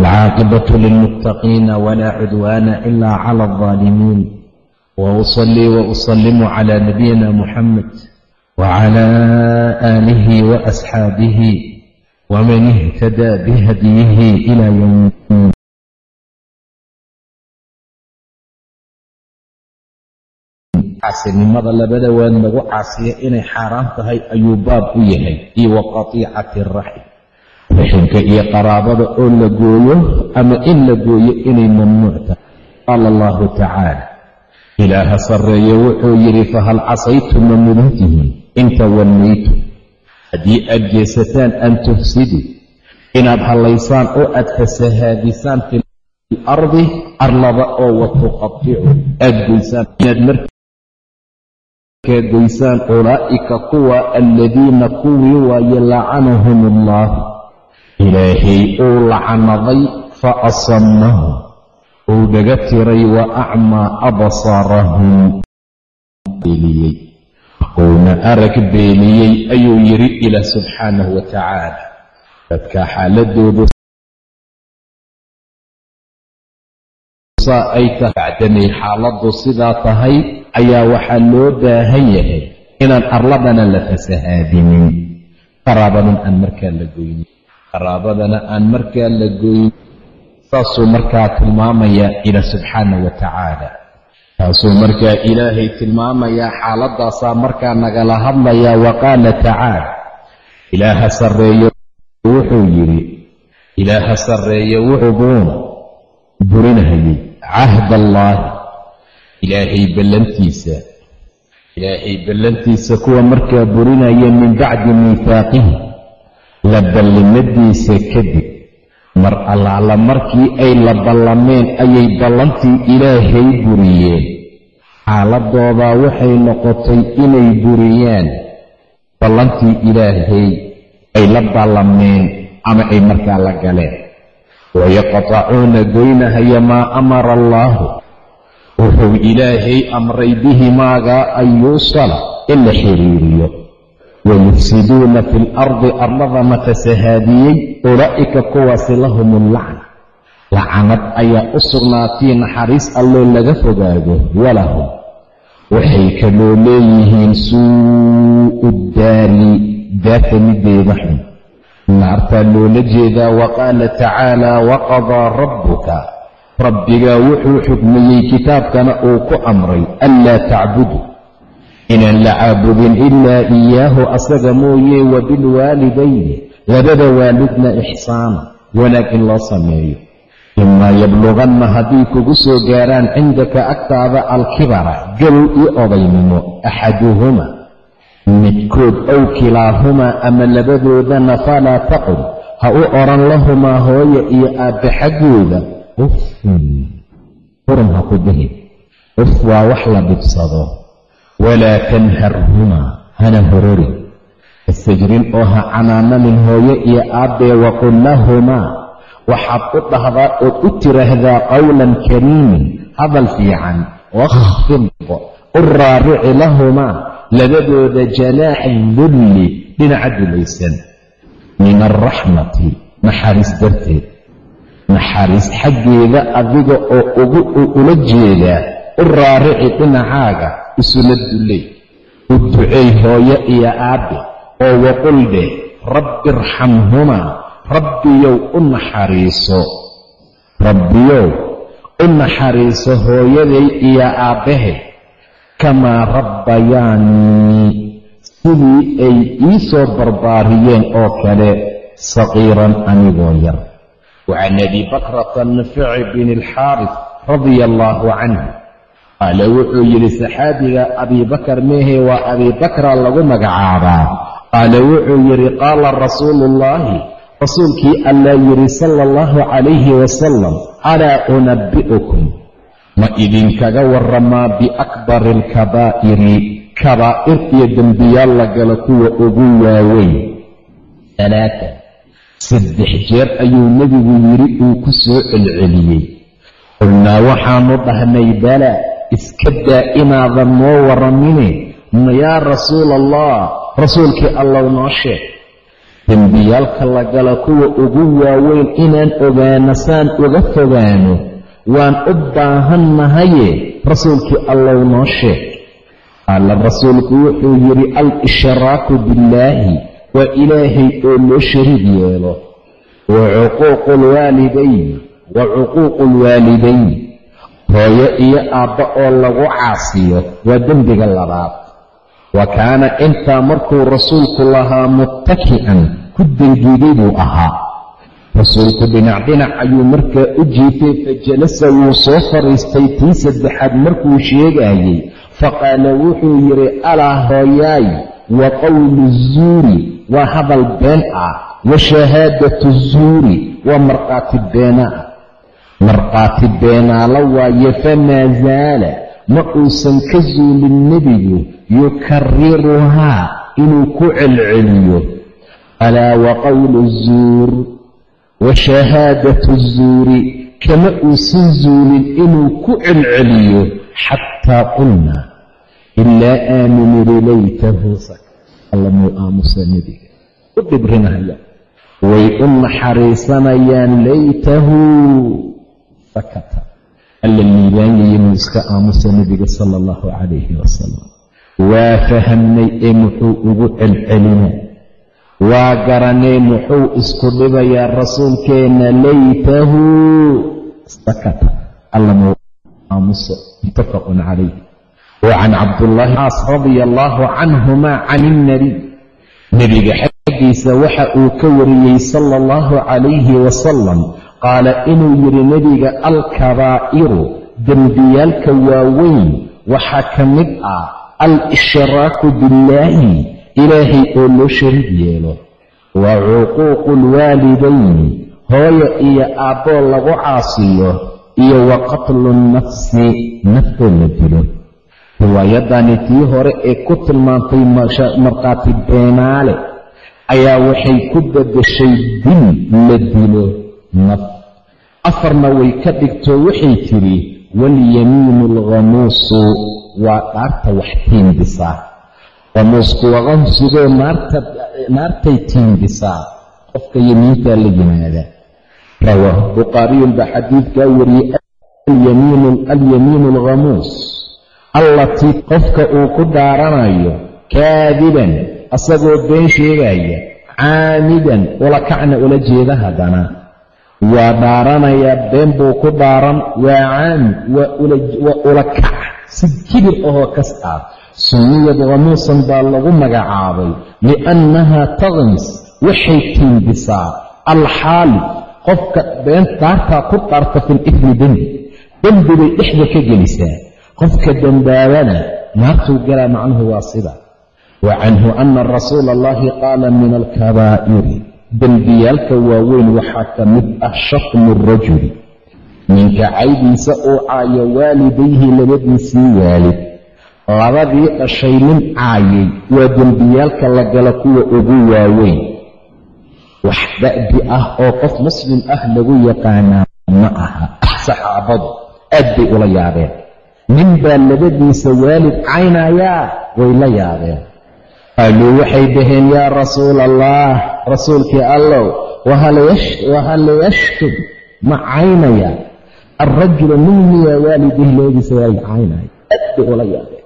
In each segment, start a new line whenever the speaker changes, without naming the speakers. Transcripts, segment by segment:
والعاقبة للمتقين ولا عدوان إلا على الظالمين وأصلي وأسلم على نبينا محمد وعلى آله وأصحابه ومن اهتدى بهديه إلى يوم الدين caasinimada labada waad lagu caasiya inay xaaraan tahay ayuu baab u yahay iyo wa qatiicati raxim raximka iyo qaraabada oo la gooyo ama in la gooyo inay mamnuuc tahay qaala allahu tacaala ilaaha sarreeye wuxuu yidhi fahal casaytum ma mudantihiin in tawallaytum haddii aad jeesataan an tufsiduu inaad hallaysaan oo aad fasahaadisaan fi lardi arlada oo wa tuqaticu aad goysaan inaad markaa goysaan ulaa'ika kuwa aladiina kuwii waaye lacanahum allah ilaahay uu lacanaday fa asamahum uu dhaga tiray wa acmaa absaarahum beeliyey. Uuna arag beeniyey ayuu yidhi ilaah subxaanahu wa tacaala. Dadka xaaladoodu saa ay tahay bacdanay xaaladdu sidaa tahay ayaa waxaa loo baahan yahay inaan arladana la fasahaadinin. Qaraabadan aan markaa la goynin qaraabadana aan markaa la goynin saasuu markaa tilmaamayaa ilaah subxaanahu wa tacaala. Taasuu markaa ilaahay tilmaamayaa xaaladaasaa markaa nagala hadlayaa wa qaala tacaala. Ilaaha sarreeye wuxuu yidhi ilaaha sarreeye wuxuu buuna burinahayey cahd allaahi. Ilaahay ballantiisa ilaahay ballantiisa kuwa markaa burinaya min bacdi miihaaqihi la ballimadiisa kadib mar allaala markii ay la ballameen ayay ballantii ilaahay buriyeen. Xaaladoodaa waxay noqotay inay buriyaan. Ballantii ilaahay ay la ballameen ama ay markaa la galeen. Wayaqtacuuna goynahaya maa amara allaahu. Wuxuu ilaahay amray bihi maagaa an yuusala in la xiriiriyo wayufsiduuna fi lardi arladana fasahaadiyey ulaa'ika kuwaasi lahum allacna lacanad ayaa u sugnaatay naxariis alloo laga fogaado walahum waxay kaloo leeyihiin suu'u daari daata mideeda xun naartaa loola jeedaa wa qaala tacaala waqadaa rabbuka rabbigaa wuxuu xukmiyey kitaabkana uu ku amray anlaa tacbudu inaan la caabudin ilaa iyaahu asaga mooye wa bilwaalidayni labada waalidna ixsaana wanaag in loo sameeyo. Imaa yabluganna hadday kugu soo gaaraan cindaka agtaada alkibara gabow iyo odaynimo axaduhuma midkood ow kilaahumaa ama labadoodana falaa taqul ha u odhan lahumaa hooya iyo aabbe xaggooda uffun furum ha ku dihin uf waa wax la dhibsado walaa tanharhumaa hana hororin hasajrin oo ha canaananin hooyo iyo aabbee waqul lahumaa waxaad u dhahdaa ood u tiraahdaa qowlan kariimin hadal fiican wakhfid u raarici lahumaa labadooda janaaxa dulli dhinaca dulaysan min alraxmati naxariis darteed naxariis xaggeeda adiga oo ula jeedaa u raarici dhinacaaga isula dullay u duceey hooyo iyo aabbe oo waqul dheh rabbi irxamhumaa rabbiyow u naxariiso rabbiyow u naxariiso hooyaday iyo aabbahe kamaa rabbayaanii sidii ay ii soo barbaariyeen oo kale saqiiran anigoo yar. Wacan abi bakrata nafici bni alxaaris radia allaahu canhu qaala wuxuu yidhi saxaabiga abiibakar meehe waa abiibakra lagu magacaabaa. Qaala wuxuu yidhi qaala rasuulu ullaahi rasuulkii allaa yidhi sala allahu calayhi wasalam alaa unabbi'ukum? Ma idinkaga warramaa biakbari alkabaa'iri kabaa'ir iyo dembiyaal la gala kuwa ugu waaweyn? Alaata saddex jeer ayuu nebigu yidhi uu ku soo celceliyey. Qulnaa waxaanu dhahnay bala iska daa inaadan noo warramine yaa rasuula allah rasuulkii allow noo sheeg. Dembiyaalka la gala kuwa ugu waaweyn inaan ogaano saan uga fogaano waan u baahannahaye rasuulkii allow noo sheeg. Qaala rasuulku wuxuu yidhi al-ishraaku billaahi waa ilaahay oo loo shariig yeelo. Wa cuquuqu alwaalidayn wa cuquuqu alwaalidayn hooyo iyo aabba oo lagu caasiyo waa dembiga labaad. Wa kaana intaa markuu rasuulku lahaa muttaki'an ku dangiigay buu ahaa. Rasuulku dhinac dhinac ayuu markaa u jiifay fajalasa wuu soo fadhiistay tii saddexaad markuu sheegaayey faqaala wuxuu yidhi alaa hooyaay wa qowlu zuuri waa hadal been ah wa shahaadatu zuuri waa markhaati beena ah markhaati beenaala waaye famaa zaala ma uusan ka zuulin nebigu yukariruhaa inuu ku celceliyo. Alaa wa qowlu zuur wa shahaadatu zuuri kama uusan zuulin inuu ku celceliyo xataa qulna ilaa aaminu lilaytahu sak alla muu aamusa nebiga. U dhibrinaya way u naxariisanayaan laytahu sakata alla liibaanyaya muu iska aamusa nebiga sala allahu calayhi wasalam waa fahamnay ee muxuu ugu celcelinaa. Waa garanay muxuu isku dhibayaa rasuulkeenna laytahu. Sakata alla muu aamuso muttafaqun calayh wa can cabdullaahi caas radia allaahu canhuma can ilnabiy nebiga xaggiisa waxa uu ka wariyey sala allahu calayhi wasalam qaala inuu yidhi nebiga alkabaa'iru dembiyaalka waaweyn waxaa ka mid ah al-ishraaku billaahi ilaahay oo loo shariig yeelo wa cuquuqu alwaalidayni hooyo iyo aabboo lagu caasiyo iyo wa qatlu nnafsi naftoo la dilo riwaayadani tii hore ee ku tilmaantay markhaati beenaale ayaa waxay ku bedeshay dil la dilo naf afarna way ka dhigto waxay tidhi walyamiinu alkhamuusu waa dhaarta wax tiimbisaa khamuusku waa qamsigoo naartay tiimbisaa qofka yamiintaa la yimaada. Rawaahu bukhaariyun baa xadiidkaa wariyey alyamiinu alkhamuus allatii qofka uu ku dhaaranayo kaadiban asagoo been sheegaya caamidan ula kacna ula jeeda haddana waa dhaaranayaa been buu ku dhaaran waa caamid waa ula kac. Si kibir ahoo kas ah sunniyad khamuusan baa lagu magacaabay. Liannahaa taqmis waxay tiimbisaa alxaalif qofka been daartaa ku dhaarta fil ifmi dembi dembi bay dhexda ka gelisaa. Qofka dembaabana naartuu galaa macnuhu waa sida. Wa canhu ana rasuula allahi qaala min alkabaa'iri dembiyaalka waaweyn waxaa ka mid ah shatmu rajuli ninka caydiisa uu caayo waalidayhi labadiisii waalid. Labadii dhashay nin caayay waa dembiyaalka la gala kuwa ugu waaweyn. Wax da'bi ah oo qof muslim ah lagu yaqaanaa ma aha. Saxaabadu aad bay ula yaabeen. Nin baa labadiisa waalid caynayaa way la yaabeen. Qaaluu waxay dhaheen yaa rasuula allah rasuulkii allow wahal yashtum ma caynaya. Alrajulu nin miyaa waalidayhi labadiisa waalid ula yaabeen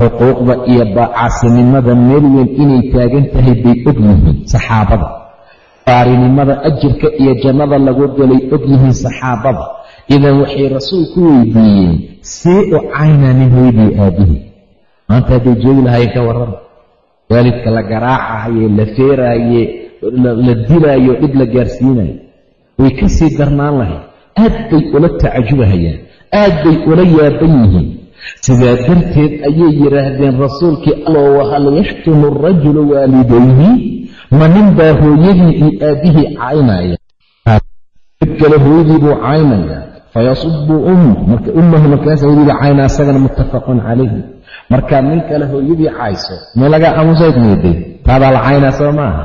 xuquuqda iyo bacaasinimada meel weyn inay taagan tahay bay og yihiin saxaabada. Baarinimada ajirka iyo jannada lagu galay og yihiin saxaabada. Idan waxay rasuulku weydiiyeen see u caynaa nin hoydii aabihii maanta hadday joogi lahayen ka warrama waalidka la garaacahaye la feeraaye la dilaayo dhib la gaarsiinayo way ka sii darnaan lahayd. Aad bay ula tacajubahayaan. Aad bay ula yaaban yihiin. Sidaa darteed ayay yidhaahdeen rasuulkii allow wahal yashtumu arajulu waalidayhi. Ma nin baa hooyadii iyo aabbihii caynaya. Mid kale hooyadii buu caynaya. Fayasubu ummu marka ummahu markaasa hooyadiiba caynaa isagana muttafaqun calayhi. Markaad nin kale hooyadii cayso mee lagaa aamusayd meeday taadaa la caynaa soo maaha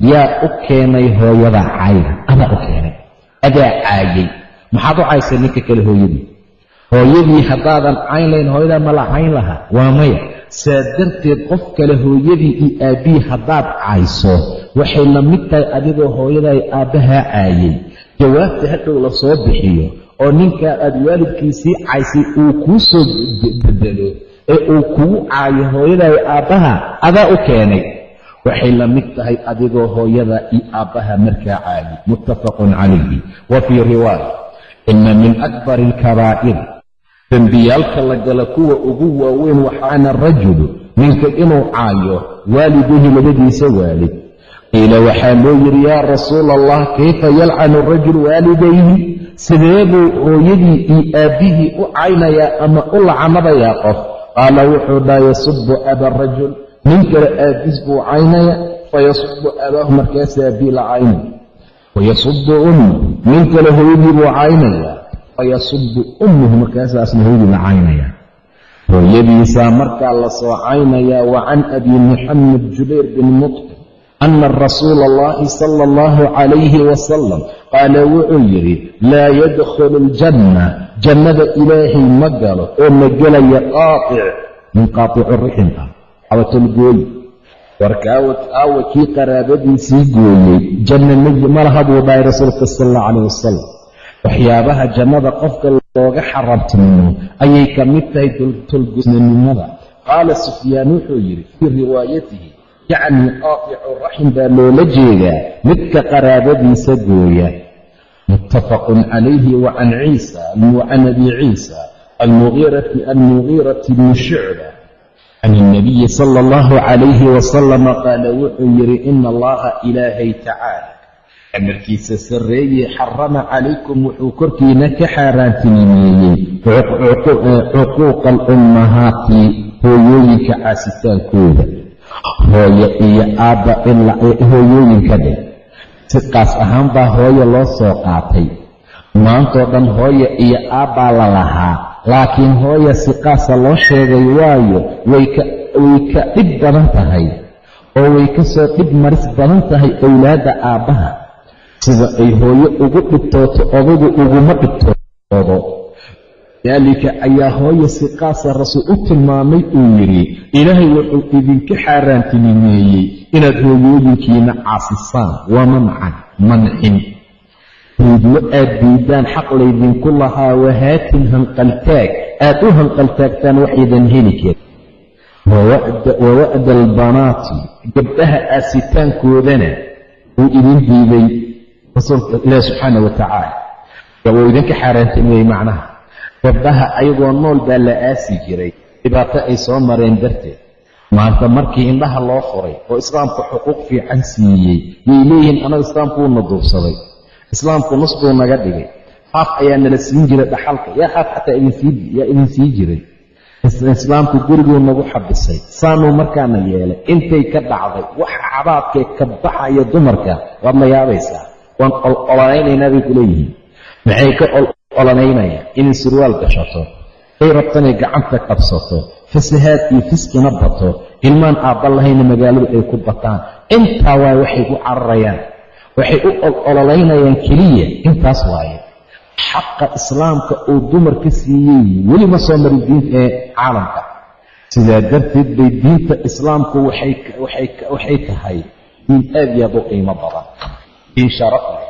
yaa u keenay hooyada cayda adaa u keenay? Adaa caayay. Maxaad u caysay ninka kale hooyadii? Hooyadii haddaadan cayn lahayn hooyadaa ma la cayn lahaa. Waa maya. Saa darteed qof kale hooyadii iyo aabbihii haddaad cayso waxay la mid tahay adigoo hooyaday aabbahaa caayay. Jawaabta hadhow la soo bixiyo oo ninkaa aad waalidkiisii caysay uu kuu soo bedelo ee uu kugu caayo hooyaday aabbaha adaa u keenay waxay la mid tahay adigoo hooyada iyo aabbaha markaa caayay muttafaqun calayhi. Wa fii riwaaya. Ina min akbari alkabaa'ir. Dembiyaalka la gala kuwa ugu waaweyn waxaana rajulu ninka inuu caayo waalidihi labadiisa waalid. Qiila waxaa loo yidhi yaa rasuula allah kayfa yalcanu rajul waalidayhi? Sidee buu hooyadii iyo aabbihii u caynayaa ama u lacanabayaa qof? Qaala wuxuu dhaha yasubu aba rajul nin kale aabbiis buu caynaya fayasubu abaahu markaasa aabbii la caynaya wayasubu ummu nin kale hooyadii buu caynaya fayasubu ummuhu markaasaasna hooyadii la caynaya. Hooyadiisaa markaa la soo caynayaa wa can abi muxamed jubayr bin mutqin ana rasuula allahi sala allahu calayhi wasalam qaala wuxuu yidhi laa yadkhulu aljanna jannada ilaahay ma galo oo ma gelaya qaatic min qaaticu rixim ah cabatolgooyi warka aawa kii qaraabadiisii gooyey janna ma laha buu dhahay rasuulka sala allahu calayh wasalam waxyaabaha jannada qofka looga xaramtinimo ayay ka mid tahay tolgusnanimada qaala sufyaan wuxuu yidhi fii riwaayatihi yacnii qaaticu raxim baa loola jeedaa midka qaraabadiisa gooya. Muttafaqun calayhi wa can ciisa wa abi ciisa almugiirati bni shucba can ilnabiyi sala allahu calayhi wasalama qaala wuxuu yidhi ina allaha ilaahay tacaala amarkiisa sarreeye xarama calaykum wuxuu korkiina ka xaaraantinimeeyey cuquuqa alummahaati hooyooyinka caasitaankooda hooye iyo aabba hooyooyinka dhe si qaas ahaan baa hooye loo soo qaatay maantoo dhan hooye iyo aabbaa la lahaa laakiin hooye si qaasa loo sheegay waayo way ka dhib badan tahay oo way ka soo dhib maris badan tahay owlaadda aabbaha. Sida ay hooye ugu dhibtooto odagu uguma dhibtoodo. Daalika ayaa hooye si qaasa rasuul u tilmaamay uu yidhi ilaahay wuxuu idinka xaaraantinimeeyey inaad hooyooyinkiina caasisaan. Waa mancan mancin diidmo aad diidaan xaq laydinku lahaa wahaatin hanqaltaag. Aad u hanqaltaagtaan waxaydan heli karin wawa'da albanaati gabdhaha aasitaankoodana wuu idin diiday rasuulka ilaahi subxaana wa tacaala wuu idinka xaaraantinimeyey macnaha. Gabdhaha ayagoo nool baa la aasi jiray. Dhibaato ay soo mareen darteed. Maanta markii indhaha loo furay oo islaamku xuquuq fiican siiyey yay leeyihiin anagu islaamku wuuna duubsaday islaamku nus buu naga dhigay. Haaf ayaa nala siin jiray dhaxalka. Yaa haaf xataa yaa idin sii jiray. Islaamku guriguu nagu xabisay. Saanuu markaana yeelay. Intay ka dhacday wax cabaadkee ka baxaya dumarka waad la yaabaysaa. Waan ololanaynaa bay ku leeyihiin. Maxay ka ololaynayaan inay surwaal gashato. Ay rabtanay gacanta qabsato. Fasahaad iyo fiskina bato. Ilmaan aabba lahayna magaaladu ay ku bataan. Intaa waay waxay ku cararayaan waxay u ololaynayaan keliya intaas waaye. Xaqa islaamka uu dumarka siiyey weli ma soo marin diinta ee caalamka. Sidaa darteed bay diinta islaamku waxay tahay diin aad iyo aad u qiimo badan. Diin sharaf leh.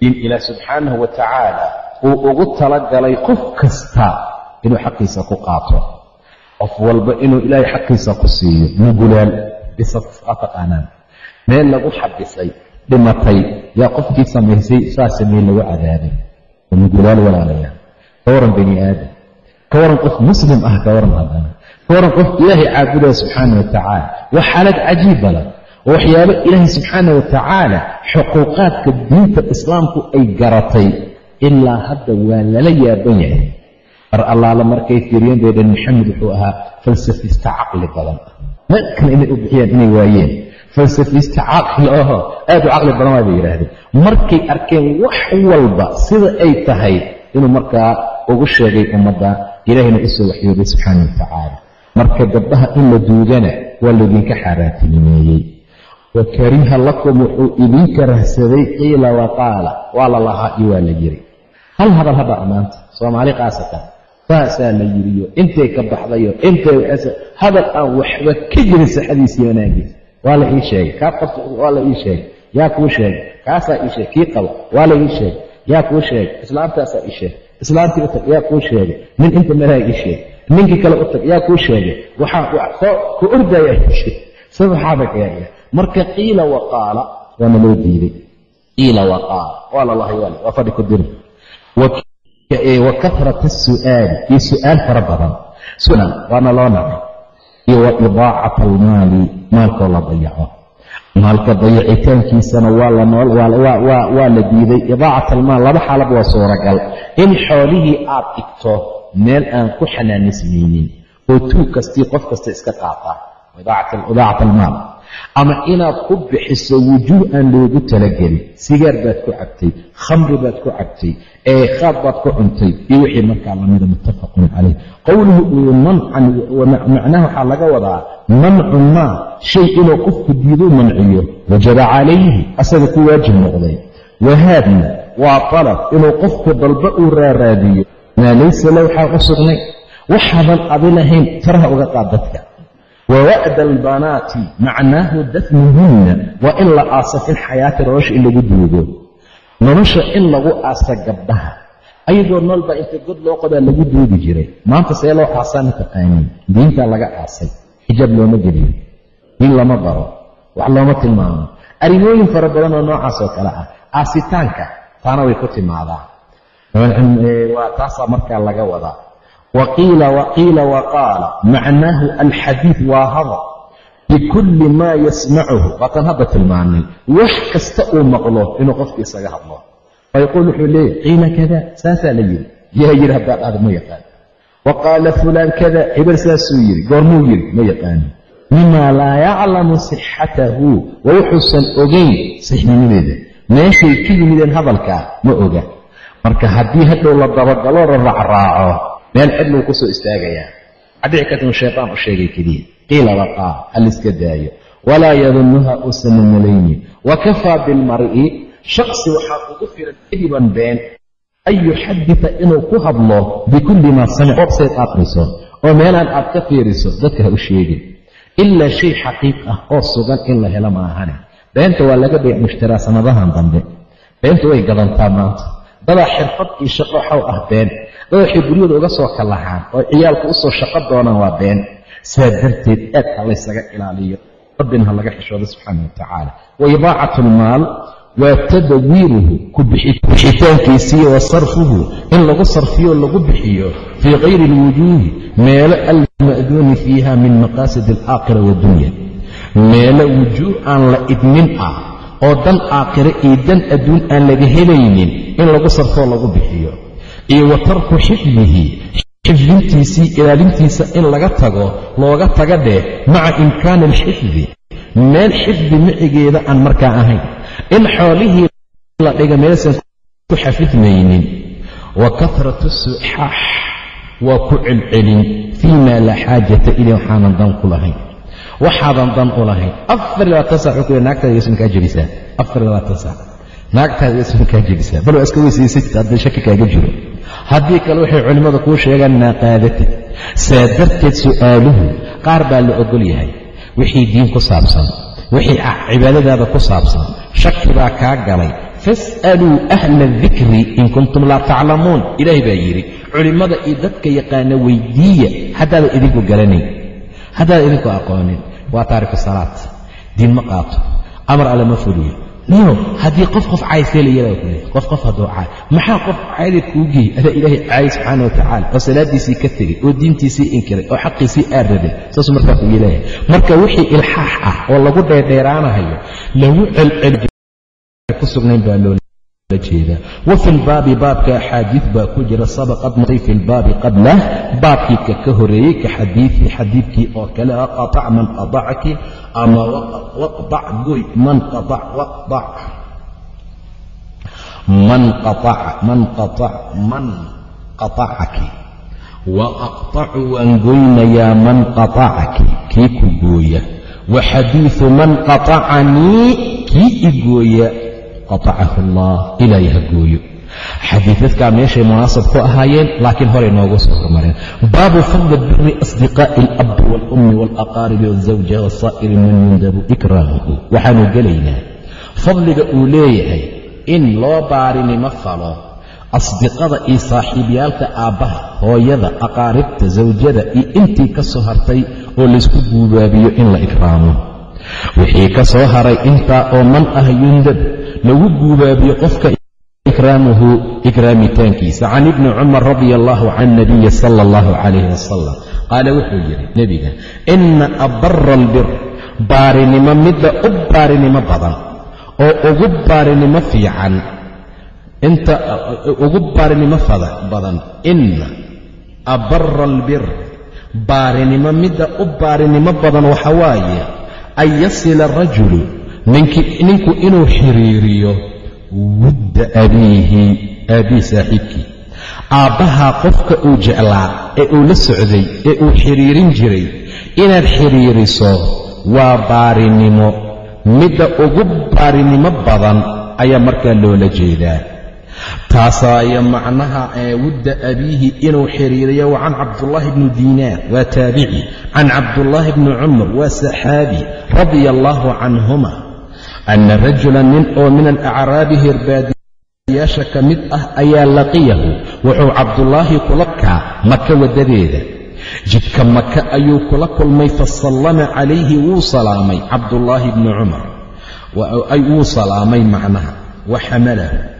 Diin ilaah subxaanahu wa tacaala uu ugu talagalay qof kasta inuu xaqiisa ku qaato. Qof walba inuu ilaahay xaqiisa ku siiyo mugulaal bisad taqaanaan. Meel lagu xabisay dhimatay. Yaa qofkii samaysay saa sameey lagu cadaabay mugulaal walaalayaal ka waran bani aadam. Ka waran qof muslim ah ka waran haddana. Ka waran qof ilaahay caabudaya subxaana wa tacaala. Waa xaalad cajiiba lah oo waxyaabo ilaahay subxaana wa tacaala xuquuqaadka diinta islaamku ay garatay. Ilaa hadda waa lala yaaban yahay. Mar allaala markay fiiriyeen bay dhan maxamed wuxuu ahaa falsafista caqli badan. Kale inay u bixiyaan inay waayeen falsafiiste caqli aho aad u caqli badan waa bay yidhaahdeen markay arkeen wax walba sida ay tahay inuu markaa ugu sheegay ummadda ilaahayna u soo waxyooday subxaana wa tacaala marka gabdhaha in la duugana waa laydinka xaaraantinimeeyey wa kariha lakum wuxuu idinka rahsaday qiila wa qaala waa la lahaa iyo waa la yiri. Hal hadal hadda ammaanta soomaali khaasatan saasaa la yiriyo intay ka baxdayo intay hadal aan waxba ka jirin saxadiisii wanaagiisa waa la ii sheegay. Kaa qabta waa la ii sheegay. Yaa kuu sheegay. Kaasaa ii sheegay. Kii qabo waa la ii sheegay. Yaa kuu sheegay. Islaamtaasaa ii sheegay. Islaamtii u yaa kuu sheegay. Nin inta meelaha ii sheegay. Ninkii kale u tag yaa kuu sheegay. Waxaa ku ordayaa ii sheegay. Sabaxaabak yaa ilah marka qiila wa qaala waana loo diiday. Qiila wa qaala. Waa la lahay waa fadhi ku diri. Wa kahrata asu'aali iyo su'aal fara badan. Sunan waana loo nacay iyo wa idaacat almaali maalkoo la dayaco. Maalka dayacitaankiisana waa la diiday. Idaacat almaal laba xaalaba waa suuragal. In xoolihii aad dhigto meel aan ku xanaanaysmaynin oo tuug kastii qof kasta iska qaataa idaacat almaal ama inaad ku bixiso wujuuh aan loogu talagelin. Sigaar baad ku cabtay khamri baad ku cabtay eekhaad baad ku cuntay iyo wixii markaa lamida muttafaqun calayh. Qowluhu uu mancan macnaha waxaa laga wadaa mancu maa shay inuu qofku diiduu manciyo wajaba calayhi asaga ku waajib noqday. Wahaadna waa talab inuu qofku dalba uu raaraadiyo maa laysa la waxaa u sugnay. Waxaadan adi lahayn taraha uga qaad dadka wawa'da albanaati macnaahu dafnuhunna waa in la aaso fil xayaati nolosha in lagu duugo nolosha in lagu aasa gabdhaha ayagoo noolbaa inta god loo qodaa lagu duugi jiray maanta see loo aasaa ma taqaaniin diintaa laga aasay xijaab looma geliyo diin lama baro wax looma tilmaamo arrimooyin fara badan oo noocaas oo kale ah aasitaanka taana way ku timaadaa waa taasaa markaa laga wadaa waqiila waqiila waqaala macnaahu alxadiid waa hadal bikulli maa yasmacuhu waatan hadda tilmaanay wax kasta uu maqlo inuu qofku isaga hadlo fayaquul wuxuu leeyahy qiila kada saasaa la yidhi yaa yidhi haddaad dhahda ma yaqaan wa qaala fulaan kada hebel saasuu yidhi goormuu yidhi ma yaqaani mimaa laa yaclamu sixatahu wa wuxuusan ogayn sixnimadeeda meeshay ka yimideen hadalkaa ma oga marka haddii hadhow la dabagalo la raacraaco meel cidluu ku soo istaagayaa. Cadhici karta inu u sheegay keliya. Qiila laqaa haliska daayo. Walaa yadunnuha uusan malaynin wa kafaa bilmar'i. Shaksi waxaa ugu filan kadiban been. An yuxadita inuu ku hadlo bikulli maa samic wabsayd aaqriso oo meelaan aad ka fiiriso dadka ha u sheegin. Ilaa shay xaqiiq ah oo sugan in la helo maahane. Beenta waa laga bayc mushtaraa sannadahan dambe. Beenta way gadantaa maanta. Dadaa xirfad iyo shaqo xaw ah been waxay guryada uga soo kallahaan oo ciyaalku u soo shaqo doonaan waa been saa darteed aad ha laysaga ilaaliyo. Rabbina ha laga xishooda subxaana wa tacaala. Wa idaacatu almaal waa tadawiiruhu ku bixitaankiisiiyo wa sarfuhu. In lagu sarfiyo lagu bixiyo fii kayri alwujuuhi meelo alma'duuni fiiha min maqaasid alaakhira waaddunya meelo wujuuh aan la idmin ah oo dan aakhire iyo dan adduun aan laga helaynin in lagu sarfoo lagu bixiyo iyo wa tarku xifdihi xifdintiisii ilaalintiisa in laga tago looga taga dheh maca imkaani alxifdi meel xifdi micigeeda aan markaa ahayn. In xoolihii la dhiga meelsan ku xafidmaynin wa kahratu suxaax waa ku celcelin fii maa laa xaajata ilay waxaanan dan ku lahayn. Waxaadan dan u lahayn. Afar labaatan sac wuxuu ku yidhi naagtaada yasma kaa jebisaa afar labaatan sac naagtaada yasma kaa bal waa iska weysaysata hadday shaki kaaga jiro haddii kale waxay culimmadu kuu sheegaan naaqaadata saa darteed su'aaluhu qaar baa la ogol yahay. Wixii diin ku saabsan wixii ah cibaadadaada ku saabsan shaki baa kaa galay. Fas'aluu ahla adikri in kuntum laa taclamuun ilaahay baa yidhi. Culimmada iyo dadka yaqaana weydiiya haddaadan idinku garanayn haddaadan idinku aqoonin waa taariku salaad. Diin ma qaato amar alle ma fuliyo niyo haddii qof qof cayselayaa ku qof qof hadduu caay. Maxaa qof caayada kuu geeyey adaa ilaahay caayay subxaana wa tacaala oo salaadiisii ka tegey oo diintiisii inkiray oo xaqiisii aad rabay saasuu markaa kugu leeyahay marka wixii ilxaax ah oo lagu dheerdheeraanahayo lagu celcel ku sugnayn baa loo jeeda wa fi lbaabi baabka axaadiid baa ku jira. Sabaqad matay fi lbaabi qablah baabkii ka ka horeeyey ka xadiii xadiidkii oo kale qatac man qatacaki ama waqdac goy man qatac waqdac man qataca man qatac man qatacaki wa waan goynayaa man qatacaki kii ku gooya. Wa xadiidu man qatacanii kii i gooya qatacahu allah ilaahay ha gooyo. Xadiidadkaa meeshay munaasab ku ahaayeen laakiin horey noogu soo hormareen. Baabu fadli biri asdiqaa'i alabbi waalummi waalaqaaribi waalzawja wasaa'iri man yundabu ikraamuhu. Waxaanu gelaynaa fadliga uu leeyahay in loo baarinimo falo asdiqada iyo saaxiibyaalka aabbaha hooyada aqaaribta zawjada iyo intii ka soo hartay oo laysku guubaabiyo in la ikraamo wixii ka soo haray intaa oo man ah yundab lagu guubaabiyo qofka ikraamuhu ikraamitaankiisa. Can ibni cumar radia allahu can nabiyi sala allahu calayhi wasalam qaala wuxuu yidhi nebiga ina abara albir baarinimo midda u baarinimo badan oo ugu baarinimo fiican inta ugu baarinimo badan ina abara albir baarinimo midda u baarinimo badan waxa waaye an yasila arajulu ninku inuu xiriiriyo wudda abiihi aabihi saaxiibkii aabbahaa qofka uu jeclaa ee uu la socday ee uu xiriirin jiray inaad xiriiriso waa baarinimo midda ugu baarinimo badan ayaa markaa loola jeedaa taasaayo macnaha wudda abiihi inuu xiriiriyo wa can cabdullaahi bni diinaar waa taabici. Can cabdullaahi bni cumar waa saxaabi radia allaahu canhuma ana rajula nin oo min alacraabi hirbaadiyaasha ka mid ah ayaa laqiyahu. Wuxuu cabdullaahi kula kaa maka waddadeeda. Jidka maka ayuu kula kulmay fasallama calayhi wuu salaamay cabdullaahi bni cumar. Wuu salaamay macnaha wa xamalahu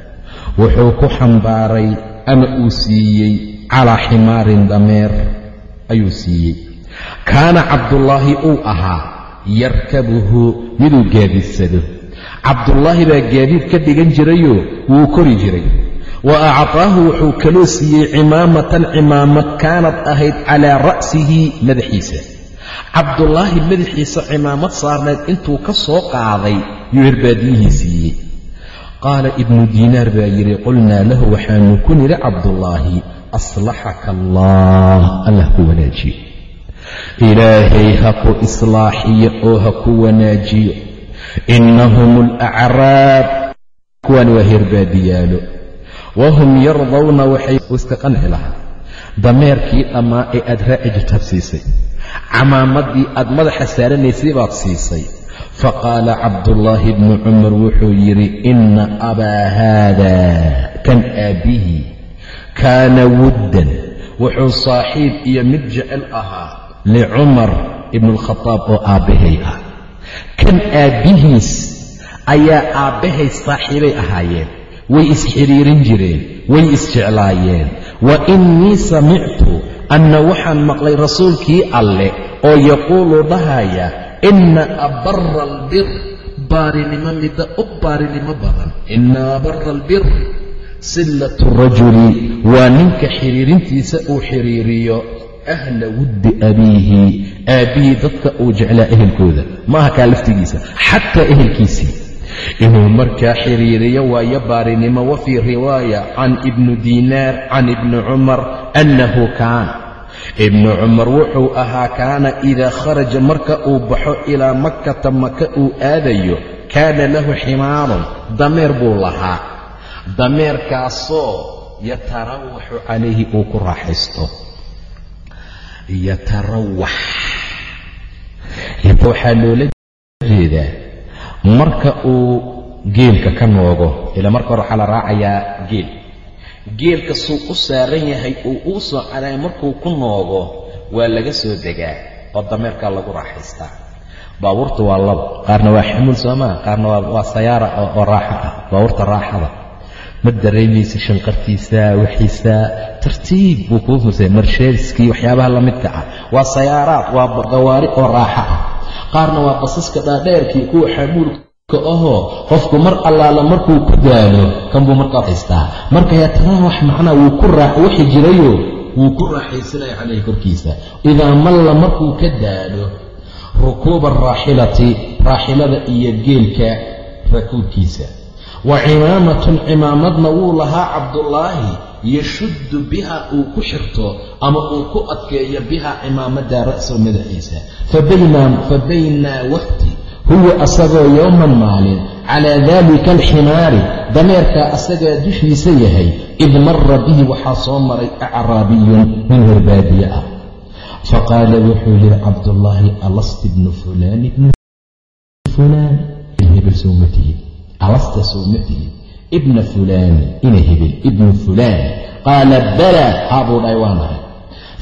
wuxuu ku xambaaray ama uu siiyey calaa ximaarin dameer ayuu siiyey. Kaana cabdullaahi uu ahaa yarkabuhu miduu gaadiidsado. Cabdullaahi baa gaadiid ka dhigan jirayoo wuu kori jiray. Wa actaahu wuxuu kaloo siiyey cimaamatan cimaamad kaanad ahayd calaa ra'sihi madaxiisa. Cabdullaahi madaxiisa cimaamad saarnayd intuu ka soo qaaday yuu hirbaadiyihii siiyey qaala ibnu diinaar baa yidhi qulnaa lahu waxaanu ku nidhi cabdullaahi aslaxaka allah allah ku wanaajiyo ilaahay ha ku islaaxiyo oo ha ku wanaajiyo innahum alacraab kuwani waa hirbaadiyaalo wahum yardawna waxay iska qanci lahaa dameerkii dhammaa ee aad raaci jirtaad siisay camaamadii aad madaxa saaranaysay baad siisay faqaala cabdullaahi bnu cumar wuxuu yidhi inna abaa haada kan aabbihii kaana wuddan wuxuu saaxiib iyo mid jecel ahaa licumar ibnu alkhadaab oo aabbahay ah kan aabbihiis ayaa aabbahay saaxiibay ahaayeen way isxidhiirin jireen way isjeclaayeen wa innii samictu anna waxaan maqlay rasuulkii alleh oo yaquulu dhahaya inna abara albir baarinimo midda u baarinimo badan inna abara albir sillatu rajuli waa ninka xidhiirintiisa uu xidhiiriyo ahla wuddi abiihi aabbihii dadka uu jeclaa ehelkooda maaha kaa laftigiisa xataa ehelkiisii inuu markaa xiriiriyo waayo baarinimo wa fii riwaaya can ibnu diinaar can ibni cumar annahu kaana ibnu cumar wuxuu ahaa kaana idaa kharaja marka uu baxo ilaa makkata maka uu aadayo kaana lahu ximaarun dameer buu lahaa. Dameerkaasoo yatarawaxu calayhi uu ku raaxaysto. Yatarawax. Waxaa loola jeedaa marka uu geelka ka noogo ilaa marka hore waxaa la raacayaa geel geelka suu u saaran yahay uu uu soo cadaaya markuu ku noogo waa laga soo degaa oo dameerkaa lagu raaxaystaa. Baabuurta waa laba qaarna waa xamuul soomaa qaarna waa sayaara oo raaxo ah baabuurta raaxada. Ma dareemaysa shanqartiisa waxiisa tartiib buu kuu musay marsheediskii waxyaabaha la midka ah. Waa sayaaraad waa gawaari oo raaxo ah. Qaarna waa basaska dhaadheerkii kuwa xamuulka ahoo qofku mar allaala markuu ku daalo kan buu markaa haystaa. Marka yatanaa wax macnaa wuu ku waxi jirayo wuu ku raaxaysanaya calayhi korkiisa. Idaa malla markuu ka daalo rukuuba araaxilati raaxilada iyo geelka rakuubkiisa wa cimaamatun cimaamadna wuu lahaa cabdullaahi yashuddu biha uu ku xirto ama uu ku adkeeyo biha cimaamada ra'sahu madaxiisa. Fa baynaa waqti huwa asagoo yowman maalin calaa daalika alximaari dameerkaa asagaa dushiisa yahay id mara bihi waxaa soo maray acraabiyun min herbaadiye ah. Faqaala wuxuu yihi cabdullaahi alasta ibnu fulaan ibnu fulaan? Hebel sowmatihi alasta sowmatihi ibna fulaani ina hebel. Ibnu fulaan. Qaala balaa haabuu dhahay waa nahay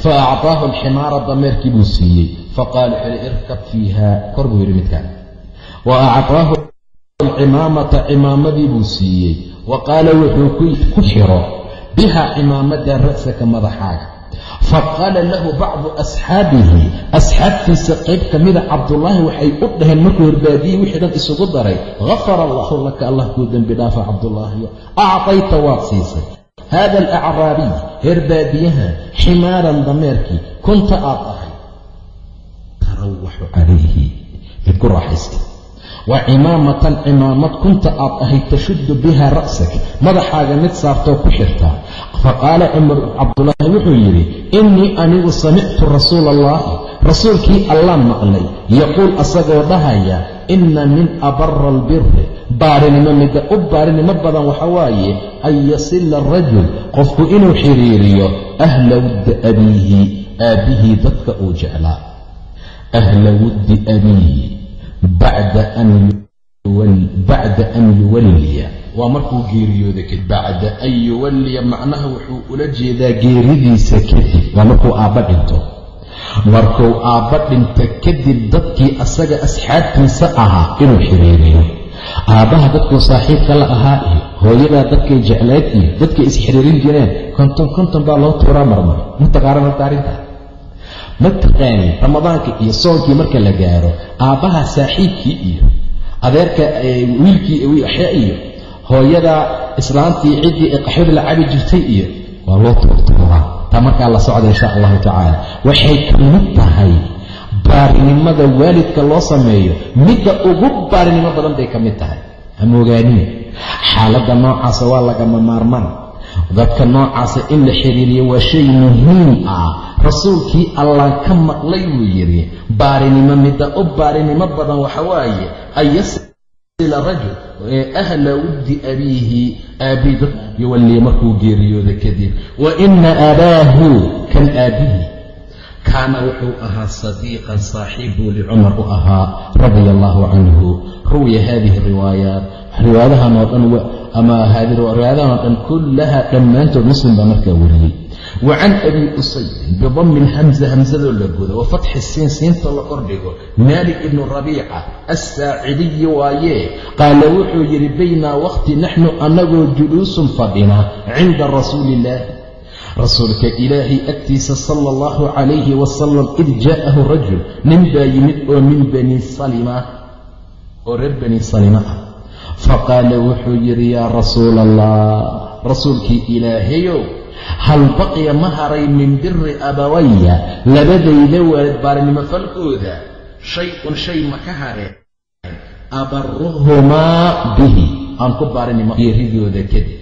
fa acطaahu alximaara dameerkii buu siiyey. Faqaala wuxuu yihi irkab fiiha kor buu yidhi midkaan wa acطaahu alcimaamata cimaamadii buu siiyey. Wa qaala wuxuu ku xiro biha cimaamada ra'saka madaxaaga. Faqaala lahu bacdu asxaabihi asxaabtiisa qayb ka mida cabdullaahi waxay u dhaheen markuu horbaadiyey wixii dhan isugu daray. Gafara allahu laka allah kuu dembi dhaafa cabdullaahiyo actayta waad siisay. Haada alacraabiy herbaadiyaha ximaaran dameerkii kunta aad ahay. Tarawaxu calayhi mid ku raaxaysta wa cimaamatan cimaamad kunta aad ahayd tashuddu biha ra'sak. Madaxaaga mid saartoo ku xirtaa faqaala cumar cabdulaahi wuxuu yidhi innii anigu samictu rasuula allaahi rasuulkii allaan maqlay. Yaquul asagoo dhahaya inna min abara albiri baarinimo midda u baarinimo badan waxa waaye an yasila arajul qofku inuu xiriiriyo ahla wudda abiihi. Aabbihii dadka uu jeclaa. Ahla wuddi abiihi bacda an yuwalliya. Waa markuu geeriyooda kadib bacda an yuwalliya macnaha wuxuu ula jeedaa geeridiisa kadib waa markuu aabba dhinto. Markuu aabba dhinto kadib dadkii asaga asxaabtiisa ahaa inuu xiriiriyo. Aabbaha dadkuu saaxiibka la ahaa iyo hooyadaa dadkay jeclayd iyo dadkay isxiriirin jireen konton konton baa loo tuuraa marmar mataqaaran horta ma taqaani ramadaanka iyo soonkii marka la gaaro aabbaha saaxiibkii iyo adeerka wiilkii xe iyo hooyada islaantii ciddii ee qaxwada la cabi jirtay iyo waa loo tuurtuuraa taa markaa la socda insha allahu tacaala. Waxay ka mid tahay baarinimada waalidka loo sameeyo. Midda ugu baarinimo badan bay ka mid tahay. Hamogaanin xaaladda noocaasa waa lagama maarmaan dadka noocaasa in la xiriiriyo waa shay muhiim ah. Rasuulkii allaan ka maqlay buu yidhi baarinimo midda u baarinimo badan waxa waaye an yasila rajul ee ahla wuddi abiihi aabbii dad yuwallii markuu geeriyooda kadib wa ina abaahu kan aabbihi kaana wuxuu ahaa sadiiqan saaxiibuu licumar u ahaa radia allaahu canhu. Ruwiya hadihi riwaayaat. Riwaayadahan oo dhan ama riwaayadahan oo dhan kullaha dhammaantood muslim baa markaa wariyey. Wa can abi usaydin bidammi lhamza hamsadoo la gudo wa fatxi siin siinta la kordhigo maalik ibnu rabiica assaacidiyi waayee qaala wuxuu yidhi baynaa waqti naxnu annagoo juluusun fadhina cinda rasuuli illaahi rasuulka ilaahay agtiisa sala allahu calayhi wasalam id jaa'ahu rajul nin baa yimid oo min bani salima oo reer bani salima. Ah faqaala wuxuu yidhi yaa rasuula allah rasuulkii ilaahayow hal baqiya ma haray min biri abawaya labadayda waalid baarinimo falkooda shay-un shay ma ka hareen abaruhumaa bihi aan ku baarinimo geeridooda kadib.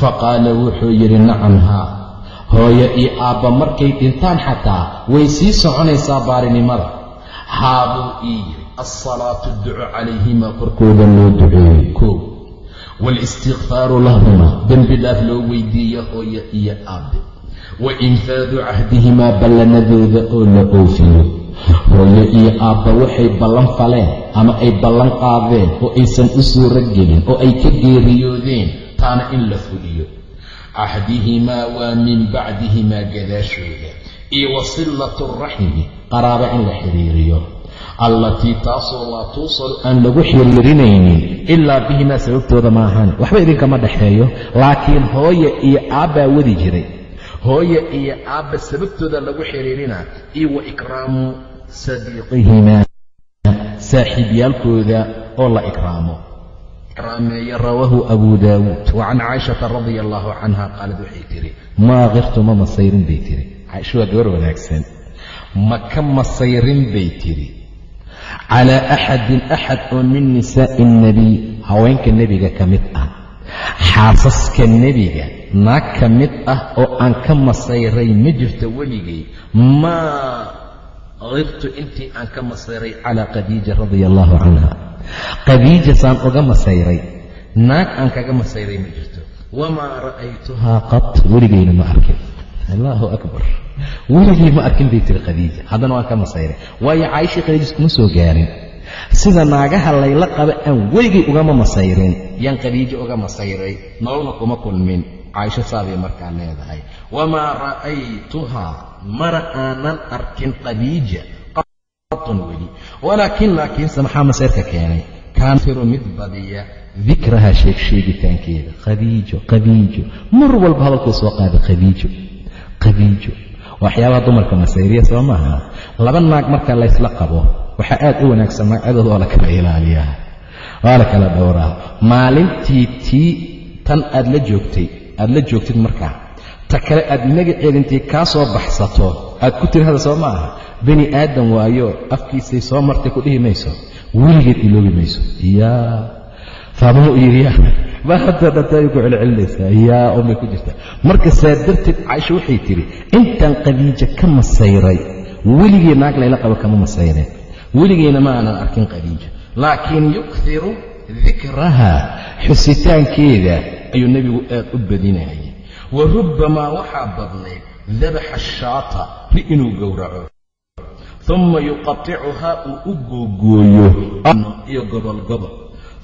Faqaala wuxuu yidhi nacam haa hooyo iyo aabba markay dhintaan xataa way sii soconaysaa baarinimada. Haabuu ii yidhi alsalaatu duco calayhimaa korkooda loo duceeyey. Koo waalistikfaaru lahuma dembi dhaaf loo weydiiyo hooyo iyo aabbe. Wa infaadu cahdihimaa ballanadooda oo la oofiyo. Hooyo iyo aabba waxay ballan faleen ama ay ballan qaadeen oo aysan u suuro gelin oo ay ka geeriyoodeen taana in la fuliyo cahdihimaa waa min bacdihimaa gadaashooda iyo wa sillatu raximi qaraaba in la xiriiriyo allatii taasoo laa tuusalu aan lagu xiriirinaynin ilaa bihimaa sababtooda maahan waxba idinkama dhexeeyo laakiin hooye iyo aabbaa wadi jiray hooye iyo aabba sababtooda lagu xiriirinaa iyo wa ikraamu sadiiqihimaa saaxiibyaalkooda oo la ikraamo ikraameeye rawaahu abu daawuud wa can caaishata radia allaahu canha qaalad waxay tihi maa kirtu ma masayrin bay tihi caaisha waa gabar wanaagsan. Ma ka masayrin bay tihi calaa axadin axad oo min nisaa'i annebiy haweenka nebiga ka mid ah. Xaasaska nebiga naag ka mid ah oo aan ka masayray ma jirto weligay. Maa kirtu intii aan ka masayray calaa khadiija radia allaahu canha. Khadiija saan uga masayray naag aan kaga masayray ma jirto. Wamaa ra'aytuhaa qad weligayna ma arkin. Allaahu akbar. Weligay ma arkin bay tiri khadiija. Haddana waan ka masayray. Waayo caaishii khadiija iskuma soo gaarin. Sida naagaha layla qaba aan weligay ugama masayrin. Yaan khadiijo uga masayray nololna kuma kulmin. Caaisho saabay markaa leedahay. Wamaa ra'aytuhaa mara aanan arkin khadiija qatun weli. Walaakin laakiinse maxaa masayrka keenay. Kaanfiru mid badiya dikraha sheegsheegitaankeeda khadiijo khadiijo mar walba hadalkuu soo qaada khadiijo khadiijo waxyaabaha dumarka masayriya soo maaha laba naag marka laysla qabo waxaa aad u wanaagsan magacyadooda waa la kala ilaaliyaa. Waa la kala dhowraa. Maalintii tii tan aad la joogtay aad la joogtid markaa ta kale aad magaceeda intay kaa soo baxsato aad ku tirahda soo ma aha bani aadam waayo afkiisay soo martay ku dhihi mayso weligeed iloobi mayso. Yaa faabama u yidhi yaa ma hadda dhantaay ku celcelinaysaa? Yaa unbay ku jirtaa marka saa darteed caaisha waxay tidhi intaan khadiija ka masayray weligii naag layla qabo kama masayreen weligeyna ma aanan arkin khadiija laakiin yukthiru dikraha xusitaankeeda ayuu nebigu aad u badinayay wa rubbamaa waxaa badnayd dabaxa shaata ri inuu gowraco. Uma yuqaticuhaa uu u googooyo iyo gobolgobol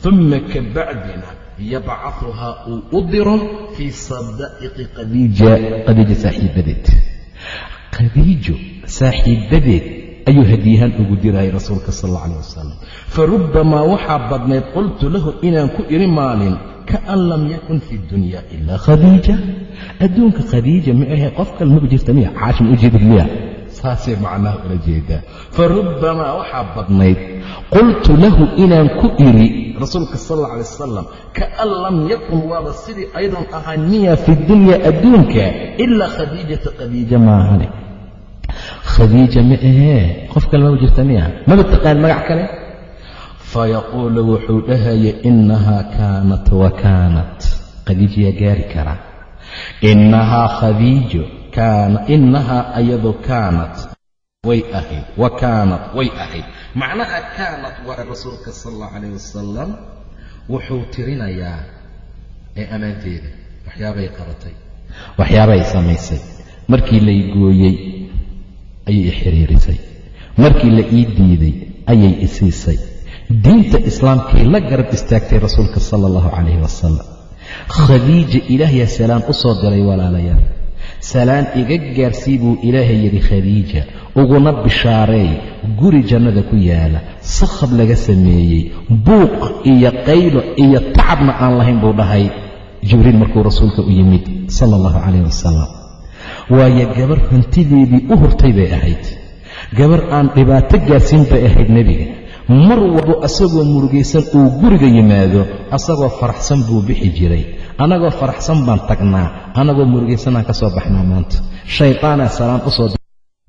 uma ka bacdina yabcahuhaa uu u diro fii sadaa'iqi khadiija khadiija saaxiibadeed khadiijo saaxiibadeed ayuu hadiyahaan ugu dirayay rasuulka sal alla calah wasalam farubbamaa waxaa badnayd qultu lahu inaan ku idhi maalin kaan lam yakun fi dunya ilaa khadiija. Adduunka khadiija ma ahe qof kale maba jirta miya caashim u miya. Saasay macnaha ula jeedaa farubbamaa waxaa badnayd qultu lahu inaan ku idhi rasuulka sal alla alay wasalam kaan lam yakun waaba sidii aydan ahaan miya fi dunya adduunka ilaa khadiijata khadiija maahane khadiija ma ahee qof kale maba jirta miya? Maba taqaan magac kale? Fayaquulu wuxuu dhahaya inahaa kaanat wa kaanat. Khadiijo yaa gaari karaa inahaa khadiijo inahaa ayadu kaanat. Way ahayd. Wa kaanat way ahayd. Macnaha kaanat waa rasuulka sal allahu calayh wasalam wuxuu tirinayaa ee ammaanteeda. Waxyaabay qabatay waxyaabay samaysay. Markii lay gooyey ayay i xiriirisay. Markii la ii diiday ayay i siisay diinta islaamkay la garab istaagtay rasuulka sala allahu calayhi wasalam khadiija ilaahyaa salaan u soo diray walaalayaal. Salaan iga gaarsii buu ilaahay yidhi khadiija uguna bishaareey guri jannada ku yaalla. Sakhab laga sameeyey buuq iyo qaylo iyo tacabna aan lahayn buu dhahay. Jibriil markuu rasuulka u yimid sala allahu calayh wasalam waayo gabar hantideedii u hurtay bay ahayd. Gabar aan dhibaato gaarsiin bay ahayd nebiga. Mar walbo asagoo murugaysan uu guriga yimaado asagoo faraxsan buu bixi jiray. Annagoo faraxsan baan tagnaa annagoo murugaysanaan ka soo baxnaa maanta. Shaytaanaa salaan u soo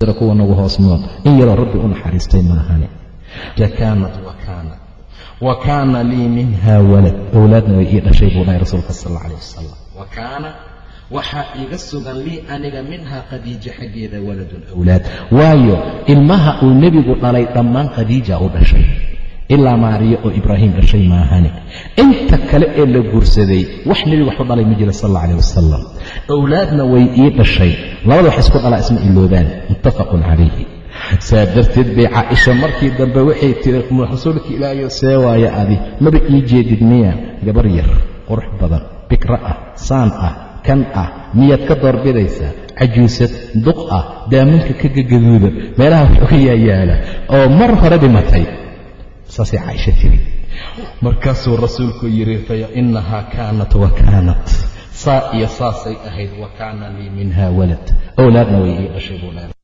dira kuwa nagu hoos nool. In yaroo rabbi u naxariistay maahane kaanat wa kaanat wa kaana lii minha walad. Owlaadna way ii dhashay buu dhahay rasuulka sal alla alayh wasalam waxaa iiga sugan lii aniga minhaa khadiija xaggeeda waladun awlaad. Waayo ilmaha uu nebigu dhalay dhammaan khadiija u dhashay ilaa maariya oo ibraahim dhashay maahane inta kale ee la guursaday wax nebigu waxu dhalay ma jira sal alla calah wasalam owlaadna way ii dhashay. Labada wax isku dhalaa isma iloobaan muttafaqun calayhi saa darteed bay caaisha markii dambe waxay tiri rasuulka ilaahayo see waayo adi maba ii jeedid miya? Gabar yar qurux badan bikra ah saan ah kan ah miyaad ka doorbidaysaa cajuusad duq ah daamanka ka gagaduuda meelaha waxooga yaayaala oo mar hore dhimatay. Saasay caaisha tiri. Markaasuu rasuulku yidhi fa inahaa kaanat wa kaanat. Saa iyo saasay ahayd wa kaana lii minha walad. Owlaadna way ii dhashay buu dhahay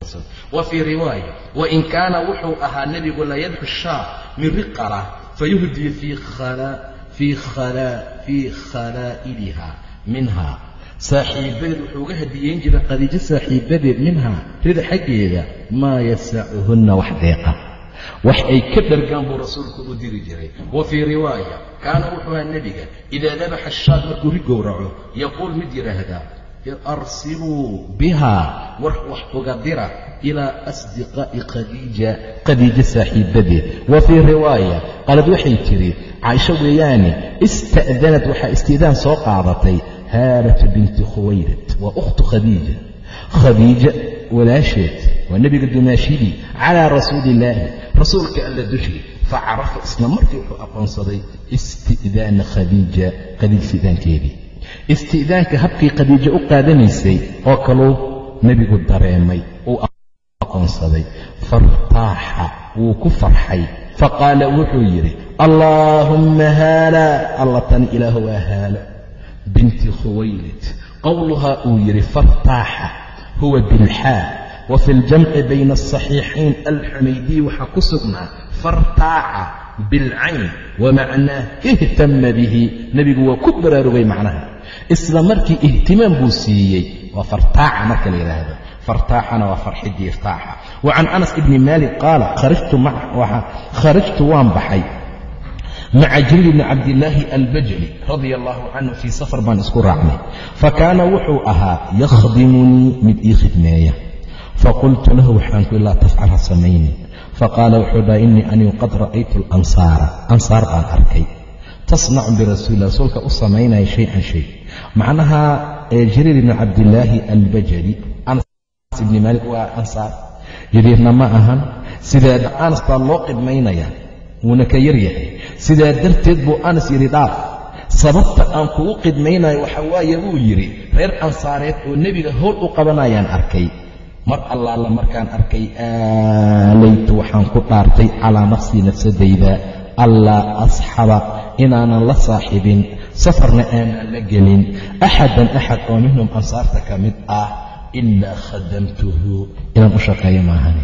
wa fii riwaaya wain kaana wuxuu ahaa nebigu layadxu shaa miri qara fayuhdii fii khalaa'iliha minha saaxiibadeed wuxuu uga hadiyeyn jiray khadiijo saaxiibadeed minhaa rida xaggeeda maa yasacuhunna wax deeqa. Wax ay ka dhargaan buu rasuulku u diri jiray. Wa fii riwaaya kaana wuxuu ahaa nebiga idaa dabaxa shaad markuu ri gowraco yaquul mid yidhaahdaa arsiluu bihaa war wax uga dira ilaa asdiqaa'i khadiija khadiijo saaxiibadeed wa fii riwaaya qalad waxay tiri caaisho weeyaane ista'danad waxaa istiidaan soo qaadatay haalata binti khuwaylid waa ukhtu khadiija khadiija walaasheed waa nebiga dumaashidii calaa rasuuli illaahi rasuulka alla dushii facarafa isla markii wuxuu aqoonsaday isti'daana khadiija khadiija isti'daankeedii isti'daanka habkii khadiijo u qaadanaysay oo kaluu nebigu dareemay uu aqoonsaday fartaaxa wuu ku farxay faqaala wuxuu yidhi allaahumma haala alla tani ilaahu waa haala binti khuwaylid. Qowluhaa uu yidhi fartaaxa huwa bilxaa wa fi ljamci bayna asaxiixayn alxumaydiy waxaa ku sugnaa fartaaca bilcayn wamacnaa ihtama bihi. Nebigu waa ku baraarugay macnaha. Isla markii ihtimaam buu siiyey waa fartaaca marka la yidhaahdo fartaaxana waa farxidii irtaaxa wa can anas ibni maalik qaala kharajtu waan baxay maca jibriil bni cabdillaahi albajali radia allaahu canhu fii safar baan isku raacnay fakaana wuxuu ahaa yakhdimunii mid ii khidmeeya faqultu lahu waxaan ku laa tafcal ha samaynin faqaala wuxuu dhaha innii anigu qad ra'aytu alansaara ansaar baan arkay tasnacu birasuulilah rasuulka u samaynaya shay-an shay macnaha jariir ibni cabdillaahi albajali anas ibni maalik waa ansaar jariirna ma ahan sidaa baa loo qidmaynaya wuuna ka yar yahay. Sidaa darteed buu anas yidhi dhaaf sababta aan kugu qidmaynayo waxa waaye buu yidhi reer ansaareed oo nebiga howl u qabanayaan arkay. Mar allaala markaan arkay aalaytu waxaan ku dhaartay calaa nafsii nafsadayda. Allaa asxaba inaanan la saaxibin safarna aanan la gelin. Axadan axad oo minhum ansaarta ka mid ah ilaa khadamtuhu. Inaan u shaqeeyo maahane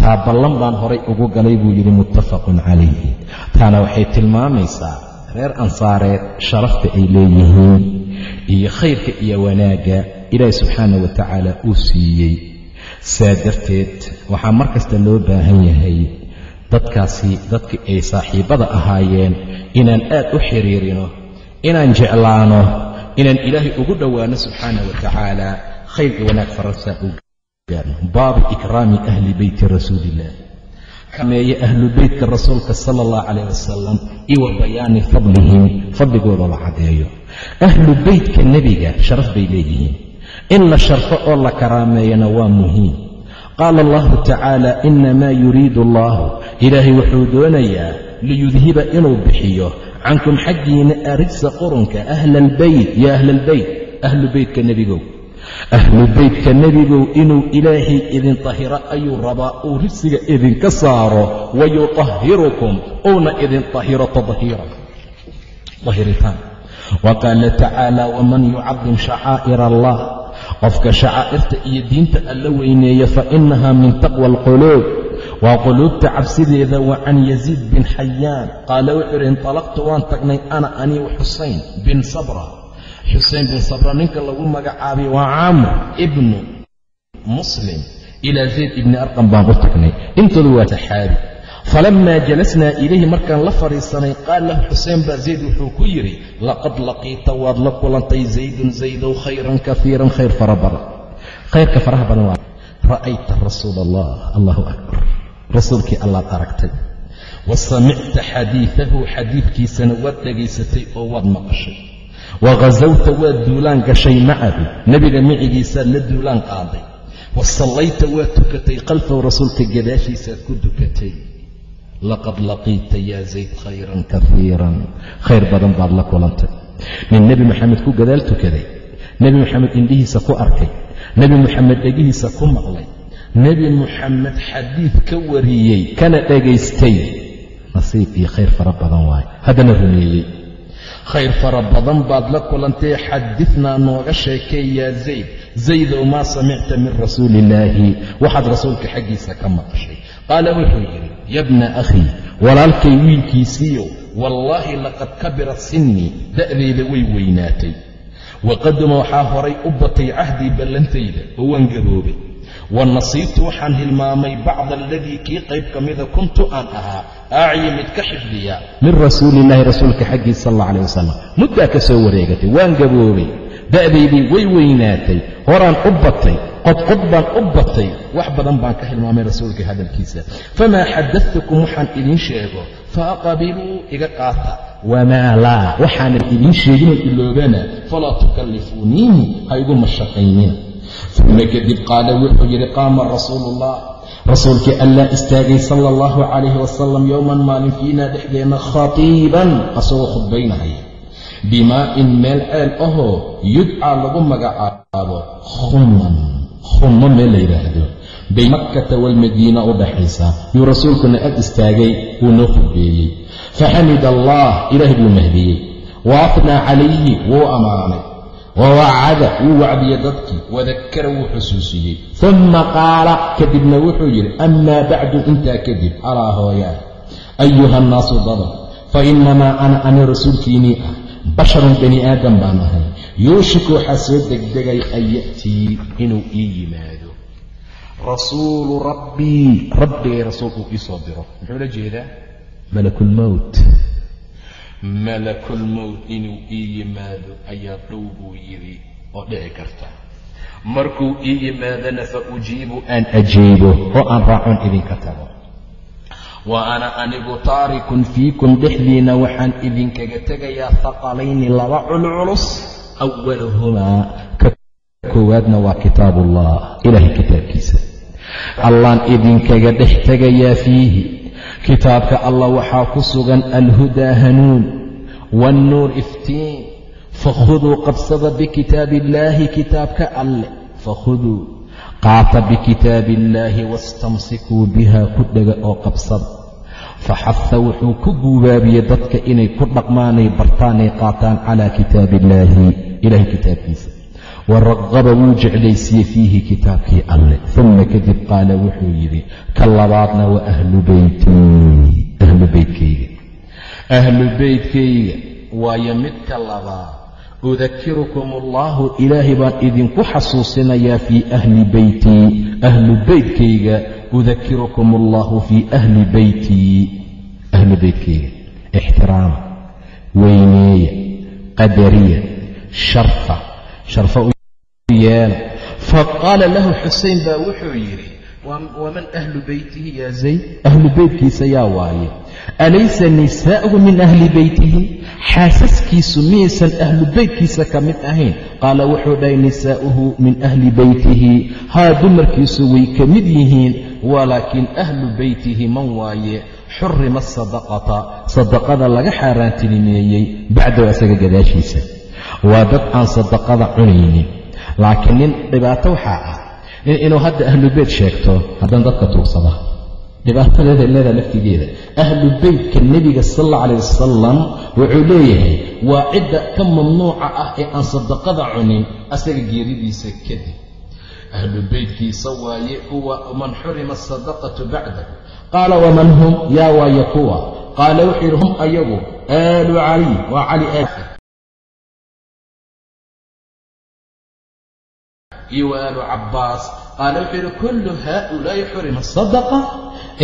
taa ballan baan horay ugu galay buu yidhi muttafaqun calayhi. Taana waxay tilmaamaysaa reer ansaareed sharafta ay leeyihiin iyo khayrka iyo wanaagga ilaahi subxaana wa tacaala uu siiyey. Saa darteed waxaa mar kasta loo baahan yahay dadkaasi dadkii ay saaxiibbada ahaayeen inaan aad u xiriirino inaan jeclaano inaan ilaahay ugu dhowaano subxaana wa tacaala khayr iyo wanaag gaarno baabu ikraami ahli beyti rasuuliillah kameeye ahlu beytka rasuulka sala allahu calayh wasalam iyo wa bayaani fadlihim fadligooda la cadeeyo. Ahlu beytka nebiga sharaf bay leeyihiin. In la sharfo oo la karaameeyana waa muhiim. Qaala allahu tacaala inamaa yuriidu allahu ilaahay wuxuu doonayaa liyudhiba inuu bixiyo cankum xaggiina arijsa qurunka ahla albeyt ya ahla albeyt ahlu beytka nebigow ahlu beytka nebigow inuu ilaahay idin tahiro ayuu rabaa uu rijsiga idinka saaro wayutahirukum uuna idin tahiro tadhiiran tahiritaan. Wa qaala tacaala waman yucadim shacaa'ir allah? Qofka shacaa'irta iyo diinta alla weyneeya fa inaha min taqwa alquluub waa quluubta cabsideeda wa can yaziid bin xayaan qaala wuxuu yidhi intalaqtu waan tagnay ana anii xusayn bin sabra xusein bin sabra ninka lagu magacaabay waa camr ibnu muslim. Ilaa zayd ibni arqam baan u tagnay. Intoodu waa saxaabi falamaa jalasnaa ilayhi markaan la fadhiisanay qaal lahu xuseen baa zayd wuxuu ku yidhi laqad laqiita waad la kulantay zaydun zaydow khayran kaiiran khayr fara badan. Khayrka faraha badan waa ra'ayta rasuula allah allahu akbar. Rasuulkii allaad aragtay wa samicta xadiidahu xadiidkiisana waad dhegaysatay oo waad maqashay wa ghasawta waad duulaan gashay macahu nebiga micigiisaad la duulaan qaaday. Wa sallayta waad tukatay khalfahu rasuulka gadaashiisaad ku dukatay. Laqad laqiita yaa zayd khayran kaiiran khayr badan baad la kulantay. Nin nebi moxamed ku gadaal tukaday. Nebi moxamed indhihiisa ku arkay. Nebi moxamed dhegihiisa ku maqlay. Nebi moxamed xadiid ka wariyey kana dhagaystay nasiib iyo khayr fara badan waaye haddana rumeeyey khayr fara badan baad la kulantay xadidnaa nooga sheekay yaa zayd. Zaydow maa samicta min rasuuli illaahi waxaad rasuulka xaggiisa ka maqashay. Qaala wuxuu yidhi yabna akhii walaalkay wiilkiisiiyo wallaahi laqad kabirat sinnii da'dayda way weynaatay. Waqaduma waxaa horay u batay cahdii ballantayda oo waan gaboobay wa nasiibtu waxaan hilmaamay bacda aladii kii qayb ka mida kuntu aan ahaa. Aaciya mid ka xifdiya. Min rasuuliillaahi rasuulka xaggiisa sal alla aleh wasalam muddaa ka soo wareegatay waan gaboobay. Da'daydii way weynaatay. Horaan u batay. Qodqod baan u batay. Wax badan baan ka hilmaamay rasuulka hadalkiisa. Famaa xadadtukum waxaan idiin sheego. Faaqabiluu iga qaata. Wamaa laa. Waxaanan idiin sheeginoo iloobana. Falaa tukallifuuniihi ha igu mashaqaynina uma kadib qaala wuxuu yidhi qaama rasuuluullah rasuulkii allaa istaagay sala allahu calayhi wasalam yowman maalin fiinaa dhexdeenna khatiiban asagoo khudbaynahaya bimaa'in meel ceel ahoo yudcaa lagu magacaabo khumman khummo meel la yidhaahdo. Bay makkata waalmadiina u dhaxaysa. Yuu rasuulkuna ag istaagay wuu noo khudbeeyey. Faxamid allah ilaahay buu mahdiyey wa afnaa calayhi wuu ammaanay wa wacada wuu wacdiyey dadkii. wadakara wuu xusuusiyey uma qaala kadibna wuxuu yidhi amaa bacdu intaa kadib alaa hooyaa ayuha annaasu dada fa inamaa ana ani rasuulkiinii ah basharun bani aadam baan ahay yuushiku waxaa soo degdegay an ya'tii inuu ii yimaado rasuulu rabbii rabbigay rasuul uu ii soo diro muxuu la jeedaa malakulmowt malakulmowt inuu ii yimaado ayaa dhow buu yidhi oo dhici karta. Markuu ii yimaadana fa ujiibu aan ajiibo oo aan raacon idinka tago. Wa ana anigu taarikun fiikum dhexdiinna waxaan idinkaga tegayaa haqalayni laba culculus. Awaluhumaa ka koowaadna waa kitaabuullah ilaahay kitaabkiisa. Allaan idinkaga dhex tegayaa fiihi kitaabka allah waxaa ku sugan alhudaa hanuun waannuur iftiin. Fakhuduu qabsada bikitaabi illaahi kitaabka alleh fakhuduu. Qaata bikitaabi illaahi wastamsikuu biha ku dhega oo qabsada faxaha wuxuu ku guubaabiyey dadka inay ku dhaqmaanay bartaanay qaataan calaa kitaabi illaahi ilahay kitaabkiisa waraqaba wuu jeclaysiiyey fiihi kitaabkii alleh uma kadib qaala wuxuu yidhi ka labaadna wa ahlu beytii ahlu beytkayga ahlu beytkayga waayo midka labaad udakirukum allahu ilaahay baan idinku xasuusinayaa fii ahli beytii ahlu beytkayga udakirukum allahu fii ahli beytii ahlu beytkayga ixtiraama weyneeya qadariya sharfa sharfa yeela faqaala lahu xusein baa wuxuu yidhi waman ahlu beytihi yaa zayd? Ahlu beytkiisa yaa waaye. Alaysa nisaa'uhu min ahli beytihi xaasaskiisu miyaysan ahlu beytkiisa ka mid ahayn? Qaala wuxuu dhahay nisaa'uhu min ahli beytihi haa dumarkiisu way ka mid yihiin walaakiin ahlu beytihi man waaye. Xurima sadaqata sadaqada laga xaaraantinimeeyey bacdahu asaga gadaashiisa. Waa dad aan sadaqada cunaynin laakiin nin dhibaato waxaa ah inuu hadda ahlu beyt sheegto haddana dadka tuugsada. Dhibaatadeeda leeda laftigeeda. Ahlu beytka nebiga sal alla calayh wasalam wuxuu leeyahay waa cidda ka mamnuuca ah ee aan sadaqada cunin asaga geeridiisa kadib ahlu beytkiisa waaye huwa man xurima asadaqatu bacdahu. Qaala waman hum? Yaa waaye kuwa. Qaala wuxuu yidhi hum ayagu aalu caliy waa cali aal iyo waalu cabbaas qaala wuxuu yidhi kullu haaulaa'i xurima sadaqa.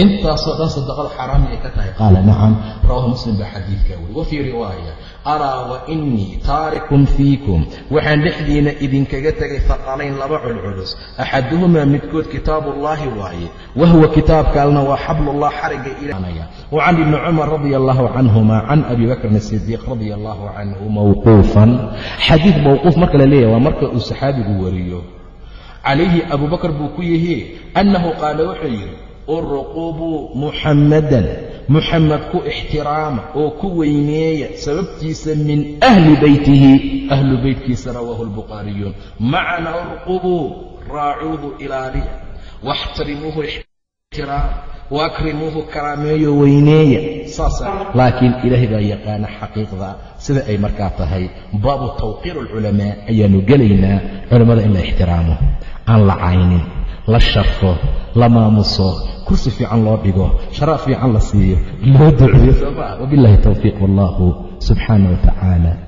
Intaasoo dhan sadaqada xaaraami ay ka tahay. Qaala nacam rawaahu muslim baa xadiidkaa weri wa riwaaya alaa wa innii taarikun fiikum. Waxaan dhexdiina idinkaga tegay haqalayn laba culculus. Axaduhumaa midkood kitaabullaahi waaye wa huwa kitaabka alna waa xablullah xariga ilaanaya wa can ibni cumar radia allahu canhuma can abi bakrin asidiiq radia allahu canhu mawquufan. Xadiid mawquuf marka la leeyahy waa marka uu saxaabigu wariyo calayhi abubakar buu ku yihi annahu qaala wuxuu yidhi urqubuu muxammadan muxamed ku ixtiraama oo ku weyneeya sababtiisa min ahli beytihi ahlu beytkiisa rawaahu lbukhaariyuun macna urqubuu raacuuhu ilaaliya. Waxtarimuuhu ixtiraama waakrimuuhu karaameeyo weyneeya. Saasa laakiin ilaahay baa yaqaana xaqiiqda sida ay markaa tahay baabu tawqiir alculamaa ayaanu gelaynaa culammada in la ixtiraamo aan la caynin la sharfo la maamuso kursi fiican loo dhigo sharaab fiican la siiyo loo duceeyo soo maa wabiاllahi towfiiq wallahu subxaana wa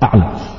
aclam